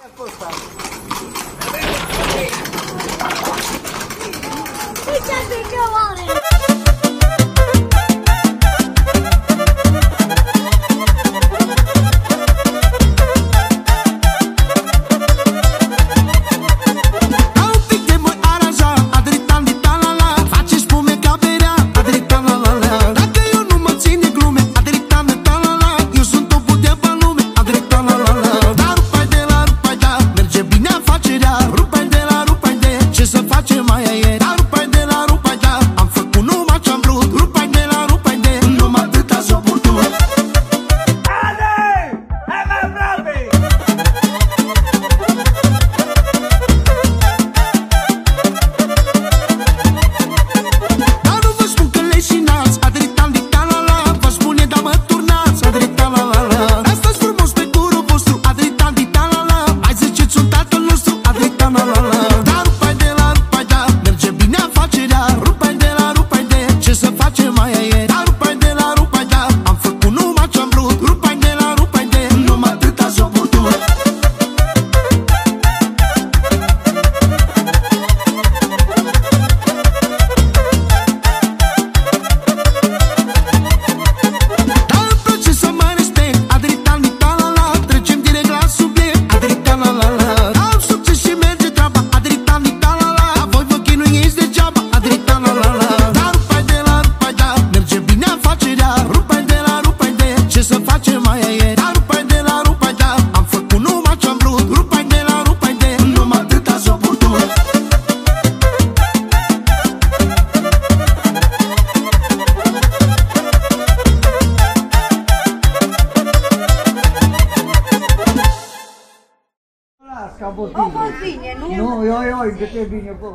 Put that go on it. maya yet. s'ka botinje. O, botinje, nuk... No, jo, jo, i këtë e binje po.